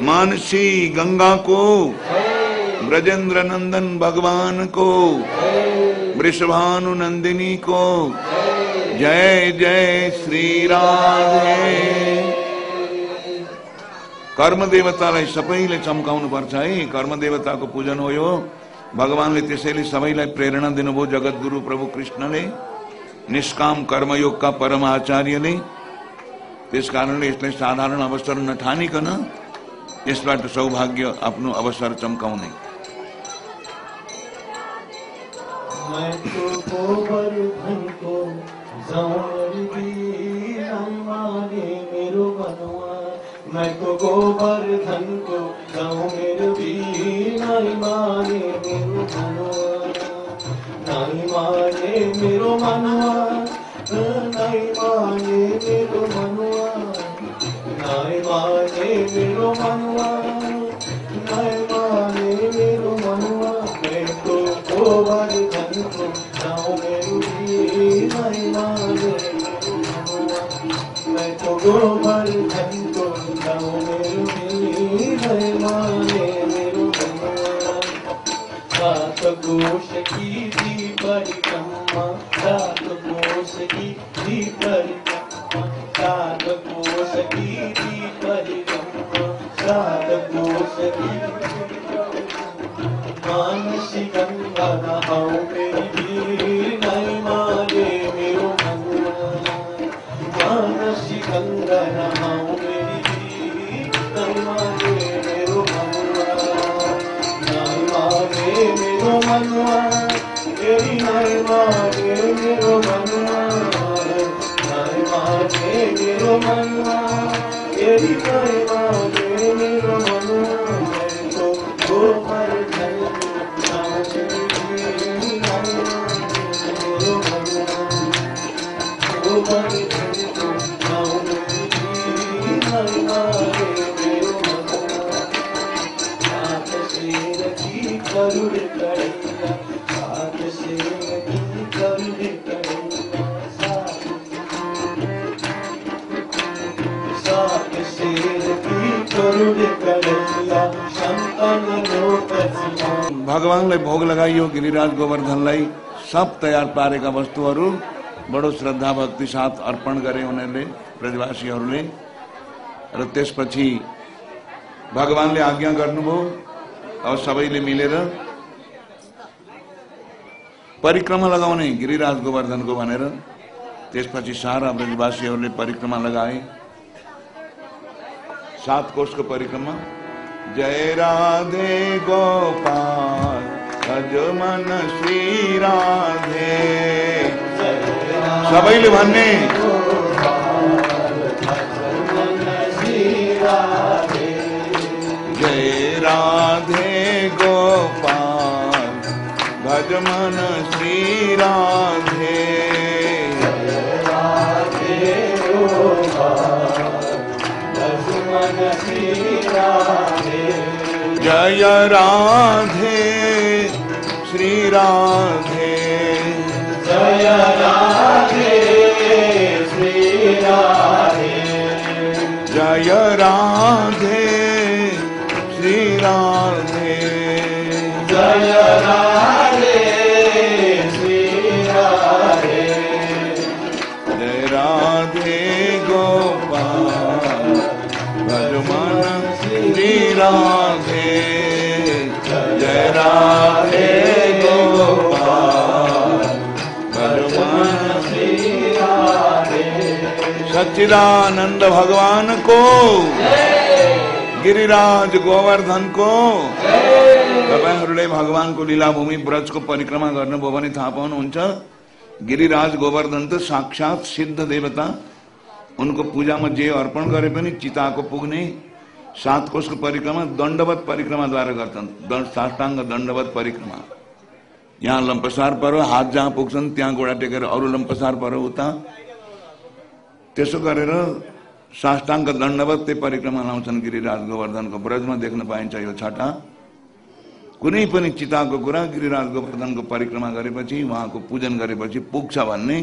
मानसी गंगा को ब्रजेंद्र नंदन भगवान को वृषभानु नंदिनी को। जय जय श्री राधे कर्म देवतालाई सबैले चम्काउनु पर्छ है। कर्म देवताको पूजन हो यो। भगवानले त्यसैले सबैलाई प्रेरणा दिनुभयो जगद्गुरु प्रभु कृष्णले, निष्काम कर्मयोगका परम आचार्यले त्यस कारणले यसलाई साधारण अवसर नठानिकन सौभाग्य अवसर चम्काउने मैं तो को जौरी माने मेरो मनवा मैं तो गोवर्धन को जाऊँ मेरे नहीं माने मेरो मनवा नहीं माने मेरो मनवा नहीं माने मेरो मनवा नहीं माने मेरो मनवा भगवानलाई भोग लगाइयो गिरिराज गोवर्धनलाई सब तयार पारेका वस्तुहरू बडो श्रद्धा भक्ति साथ अर्पण गरे उनीहरूले ब्रजवासीहरूले र त्यसपछि भगवानले आज्ञा गर्नुभयो अब सबैले मिलेर परिक्रमा लगाउने गिरिराज गोवर्धनको भनेर। त्यसपछि सारा ब्रजवासीहरूले परिक्रमा लगाए। सात कोषको परिक्रमा। जय राधे गोपाल। भज मन श्री राधे। सबैले भन्ने जय राधे गोपाल, भज मन श्री राधे। जय राधे। श्रीराधे। जय राधे जय राधे श्रीराधे। जय सच्चिदानंद भगवान को। गिरिराज गोवर्धन को। तपाईँहरूले भगवानको लीलाभूमि ब्रजको परिक्रमा गर्नुभयो भने थाहा पाउनुहुन्छ गिरिराज गोवर्धन त साक्षात सिद्ध देवता। उनको पूजामा जे अर्पण गरे पनि चिताको पुग्ने सात कोषको परिक्रमा दण्डवत परिक्रमाद्वारा गर्छन् साष्टाङ्ग दण्डवत परिक्रमा। यहाँ लम्पसार पर्व हात जहाँ पुग्छन् त्यहाँ गोडा टेकेर अरू लम्पसार पर उता त्यसो गरेर साष्टाङ्ग दण्डवत त्यो परिक्रमा लाउँछन् गिरिराज गोवर्धनको ब्रजमा देख्न पाइन्छ यो छटा। कुनै पनि चिताको कुरा गिरिराज गोवर्धनको परिक्रमा गरेपछि उहाँको पूजन गरेपछि पुग्छ भन्ने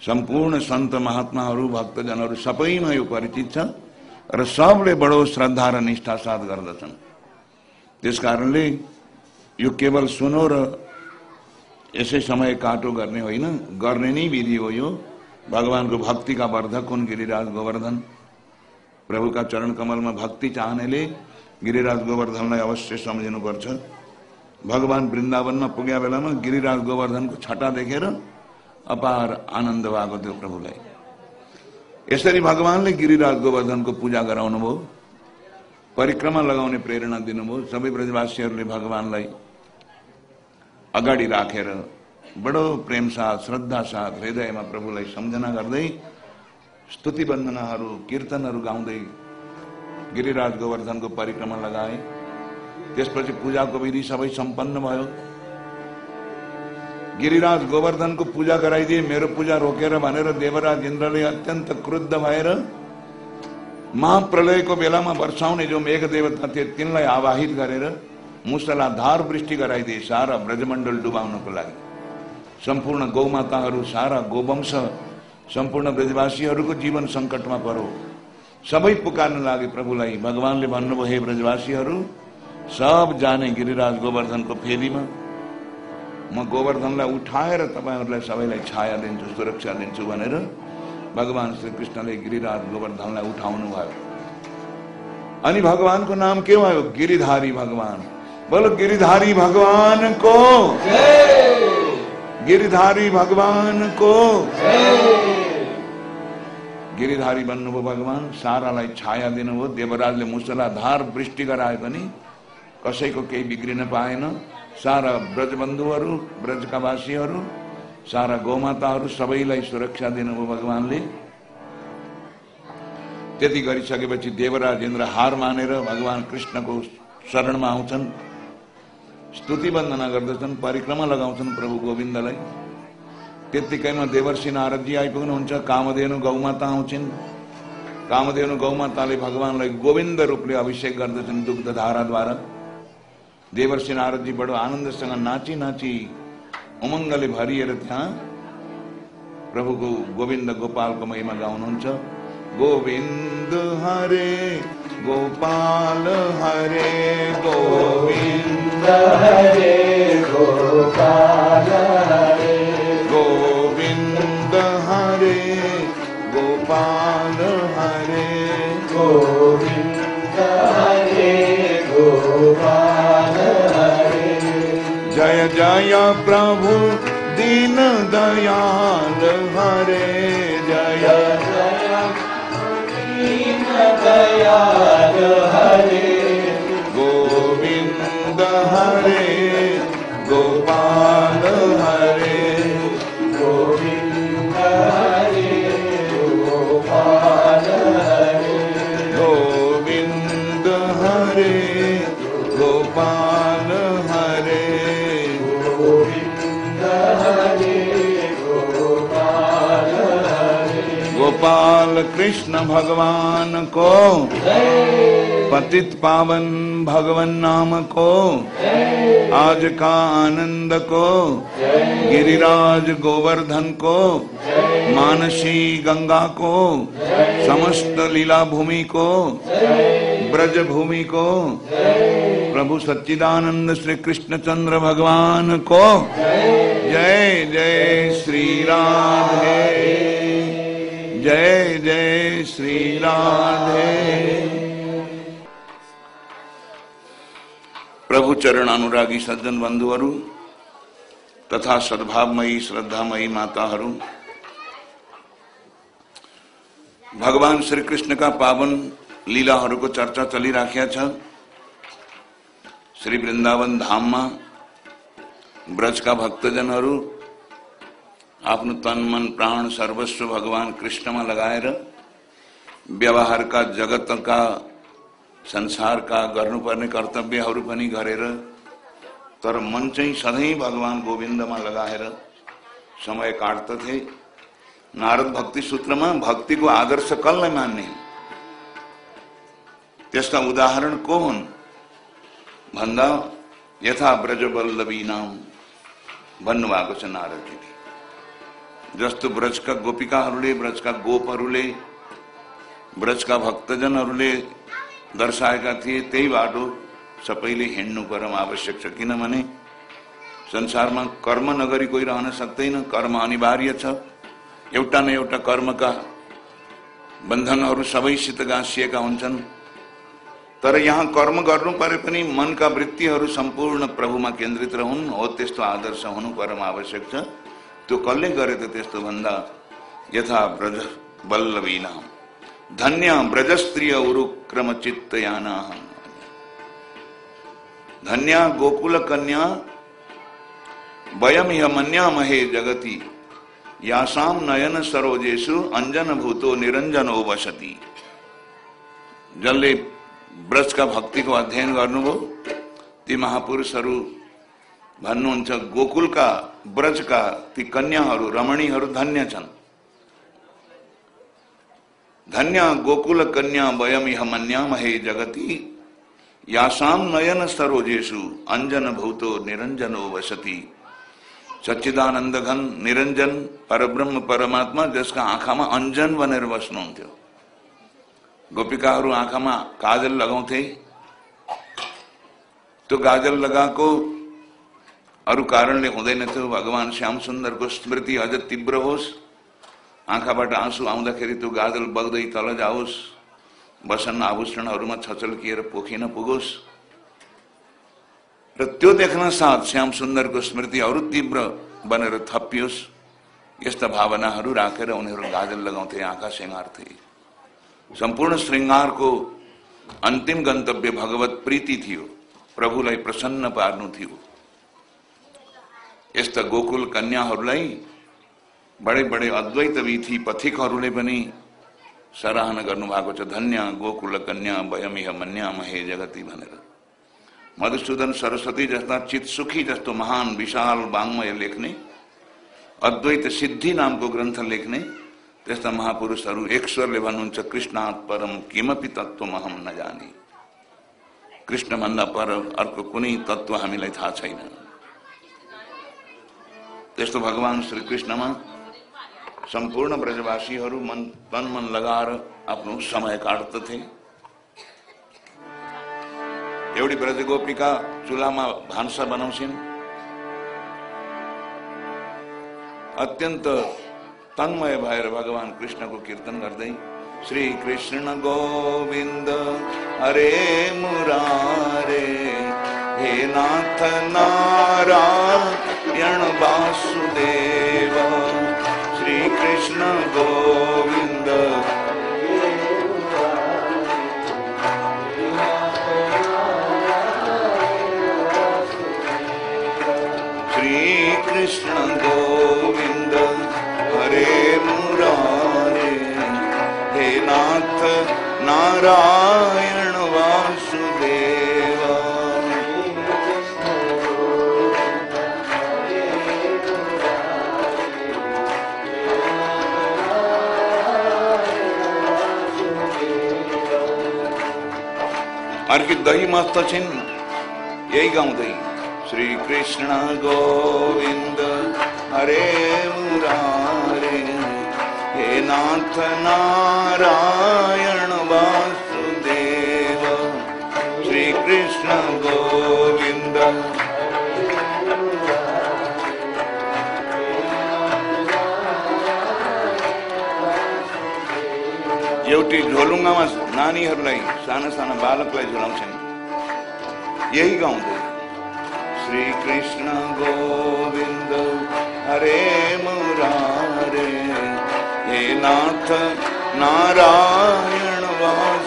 सम्पूर्ण सन्त महात्माहरू भक्तजनहरू सबैमा यो परिचित छ र सबले बडो श्रद्धा र निष्ठा साथ गर्दछन्। त्यस कारणले यो केवल सुनो र यसै समय काटो गर्ने होइन गर्ने नै विधि हो यो। भगवानको भक्तिका वर्धक हुन् गिरिराज गोवर्धन। प्रभुका चरण कमलमा भक्ति चाहनेले गिरिराज गोवर्धनलाई अवश्य सम्झिनुपर्छ भगवान वृन्दावनमा पुग्या बेलामा गिरिराज गोवर्धनको छटा देखेर अपार आनन्द भएको थियो प्रभुलाई यसरी भगवानले गिरिराज गोवर्धनको पूजा गराउनु भयो परिक्रमा लगाउने प्रेरणा दिनुभयो सबै ब्रजवासीहरूले भगवानलाई अगाडि राखेर बडो प्रेम साथ, श्रद्धा साथ हृदयमा प्रभुलाई सम्झना गर्दै स्तुति वन्दनाहरू कीर्तनहरू गाउँदै गिरिराज गोवर्धनको परिक्रमा लगाए त्यसपछि पूजाको विधि सबै सम्पन्न भयो। गिरिराज गोवर्धनको पूजा गराइदिए मेरो पूजा रोकेर भनेर देवराज इन्द्रले अत्यन्त क्रुद्ध भएर महाप्रलयको बेलामा वर्षाउने जो मेघ देवता थिए, तिनलाई आवाहित गरेर मुसलाधार वृष्टि गराइदिए। सारा ब्रजमंडल ब्रजमण्डल डुबाउनको लागि। सम्पूर्ण गौमाताहरू सारा गोवंश सम्पूर्ण ब्रजवासीहरूको जीवन सङ्कटमा परो सबै पुकार्न लागे प्रभुलाई भगवानले भन्नुभयो हे ब्रजवासीहरू सब जाने गिरिराज गोवर्धनको फेदीमा म गोवर्धनलाई उठाएर तपाईँहरूलाई सबैलाई छाया दिन्छु सुरक्षा दिन्छु भनेर भगवान श्री कृष्णले गिरिराज गोवर्धनलाई उठाउनु भयो अनि भगवानको नाम के भयो गिरिधारी भगवान बोलो गिरिधारी भगवान को गिरिधारी भगवान को। गिरिधारी बन्नुभयो भगवान सारालाई छाया दिनुभयो देवराजले मुसलाधार वृष्टि गराए पनि कसैको केही बिग्रिन पाएन। सारा ब्रजबन्धुहरू ब्रजका वासीहरू सारा गौमाताहरू सबैलाई सुरक्षा दिनुभयो भगवानले। त्यति गरिसकेपछि देवराज इन्द्र हार मानेर भगवान कृष्णको शरणमा आउँछन्। स्तुति वन्दना गर्दछन् परिक्रमा लगाउँछन् प्रभु गोविन्दलाई त्यत्तिकैमा देवर्षि नारदजी आइपुग्नुहुन्छ कामधेनु गौमाता आउँछिन्। कामधेनु गौमाताले भगवानलाई गोविन्द रूपले अभिषेक गर्दछन् दुग्ध धाराद्वारा देवर्षि नारदजी बडो आनन्दसँग नाची नाची उमङ्गले भरिएर त्यहाँ प्रभुको गोविन्द गोपालको महिमा गाउनुहुन्छ। गोविन्द हरे गोपाल हरे गोविन्द हरे गोपाल हरे। गोविन्द हरे गोपाल हरे। गोविन्द हरे गोपाल जय जय प्रभु दीन दयाल हरे। जय जय दीन दयाल गोपाल कृष्ण भगवान को। पतित पावन भगवन नाम को। आज का आनंद को। गिरिराज गोवर्धन को। मानसी गंगा को। समस्त लीला भूमि को। ब्रज भूमि को। प्रभु सच्चिदानंद श्री कृष्ण चंद्र भगवान को। जय जय श्री राधे जय जय श्री राधे। प्रभु चरण अनुरागी सज्जन बन्धुहरू तथा सद्भावमयी, श्रद्धामयी माताहरू भगवान श्री कृष्णका पावन लीलाहरूको चर्चा चलिराखेका छ। श्री वृन्दावन धाममा ब्रजका भक्तजनहरू आफ्नो तन मन प्राण सर्वस्व भगवान कृष्णमा लगाएर व्यवहारका जगतका संसारका गर्नुपर्ने कर्तव्यहरू पनि गरेर तर मन चाहिँ सधैँ भगवान गोविन्दमा लगाएर समय काट्दथे। नारद भक्ति सूत्रमा भक्तिको आदर्श कसलाई मान्ने? त्यसका उदाहरण को हुन्? भन्दा यथा ब्रजवल्लभी नाम भन्नुभएको छ नारदजीले। जस्तो ब्रजका गोपिकाहरूले ब्रजका गोपहरूले ब्रजका भक्तजनहरूले दर्शाएका थिए त्यही बाटो सबैले हिँड्नु परम आवश्यक छ किनभने संसारमा कर्म नगरी कोही रहन सक्दैन कर्म अनिवार्य छ एउटा न एउटा कर्मका बन्धनहरू सबैसित गाँसिएका हुन्छन् तर यहाँ कर्म गर्नु परे पनि मनका वृत्तिहरू सम्पूर्ण प्रभुमा केन्द्रित रहन् हो त्यस्तो आदर्श हुनु परम आवश्यक छ त्यो कसले गरे त त्यस्तो भन्दा यथा ब्रज वल्लवीना धन्य ब्रजस्त्रिय उरुक्रम चित्तयाना। धन्य गोकुल कन्या, वयम यह मन्यामहे जगति। यासाम नयन सरोजेशु अंजन भूतो निरञ्जनो वसति जसले ब्रजका भक्तिको अध्ययन गर्नुभयो ती महापुरुषहरू भन्नुहुन्छ, गोकुलका, ब्रजका ती कन्याहरू, रमणीहरू धन्य छन्। धन्य गोकुल कन्या वयम यह मन्यामहे जगति यासाम नयन सरोजेशु अंजन भूतो निरंजनो वसति। सच्चिदानंद घन निरंजन परब्रह्म परमात्मा, जसका आँखामा अञ्जन बनेर बस्नुहुन्थ्यो गोपिकाहरू आँखामा काजल लगाउँथे। त्यो काजल लगाएको अरू हुँदैन थियो भगवान श्याम सुन्दरको स्मृति अझ तीव्र होस्। आँखाबाट आँसु आउँदाखेरि त्यो गाजल बग्दै तल जाओस्। बसन आभूषणहरूमा छचल्किएर पोखिन पुगोस्। र त्यो देख्न साथ श्याम सुन्दरको स्मृतिहरू तीव्र बनेर थपियोस् यस्ता भावनाहरू राखेर उनीहरू गाजल लगाउँथे, आँखा सिँगार्थे। सम्पूर्ण श्रृङ्गारको अन्तिम गन्तव्य भगवत प्रीति थियो। प्रभुलाई प्रसन्न पार्नु थियो। यस्ता गोकुल कन्याहरूलाई बडे बडे अद्वैत विधि पथिकहरूले पनि सराहना गर्नुभएको छ धन्य, गोकुल कन्या वयमिह मन्यामहे जगती भनेर मधुसूदन सरस्वती जस्ता चितसुखी जस्तो महान विशाल वाङ्मय लेख्ने, अद्वैत सिद्धि नामको ग्रन्थ लेख्ने, त्यस्ता महापुरुषहरू ईश्वरले भन्नुहुन्छ, कृष्णात् परम किमपि तत्व अहम नजाने कृष्णभन्दा पर अर्को कुनै तत्व हामीलाई थाहा छैन। त्यस्तो भगवान श्री कृष्णमा सम्पूर्ण ब्रजवासीहरू मन, तन मन लगाएर आफ्नो समय काट्दथे। एउटी ब्रजगोपिका चुलामा भान्सा बनाउँछिन्। अत्यन्त तन्मय भएर भगवान कृष्णको कीर्तन गर्दै श्री कृष्ण गोविन्द, हरे मुरारे, हे नाथ नारायण वासुदेव श्रीकृष्ण गोविन्द। श्रीकृष्ण गोविन्द हरे मुरारे हे नाथ नारायण। अर्की दही मस्त छिन् यही गाउँदै श्री कृष्ण गोविंद हरे मुरारे हे नाथ नारायण वासुदेव श्री कृष्ण गोविंद एउटी झोलुङ्गामा नानीहरूलाई साना साना बालकलाई झुलाउँछन्। यही गाउँदै श्री कृष्ण गोविंद हरे मुरारे हे नाथ नारायण वासुदेव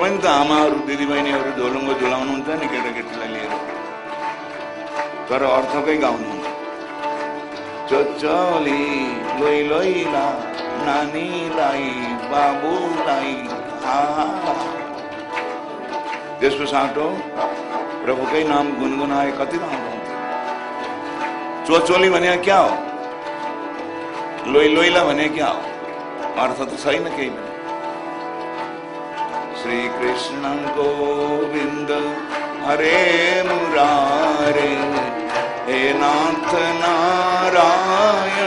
पनि त आमाहरू दिदीबहिनीहरू झोलुङ्गो झुलाउनुहुन्छ नि केटाकेटीलाई लिएर तर अर्थकै गाउनुहुन्छ चोचली लोइ लोइला नानीलाई बाबुलाई। त्यसको साटो प्रभुकै नाम गुनगुनाए कति राम्रो चोचोली भने क्या हो लोइ लोइला भने क्या हो अर्थ त छैन केही पनि श्रीकृष्ण गोविन्द हरे मुरारे हे नाथ नारायण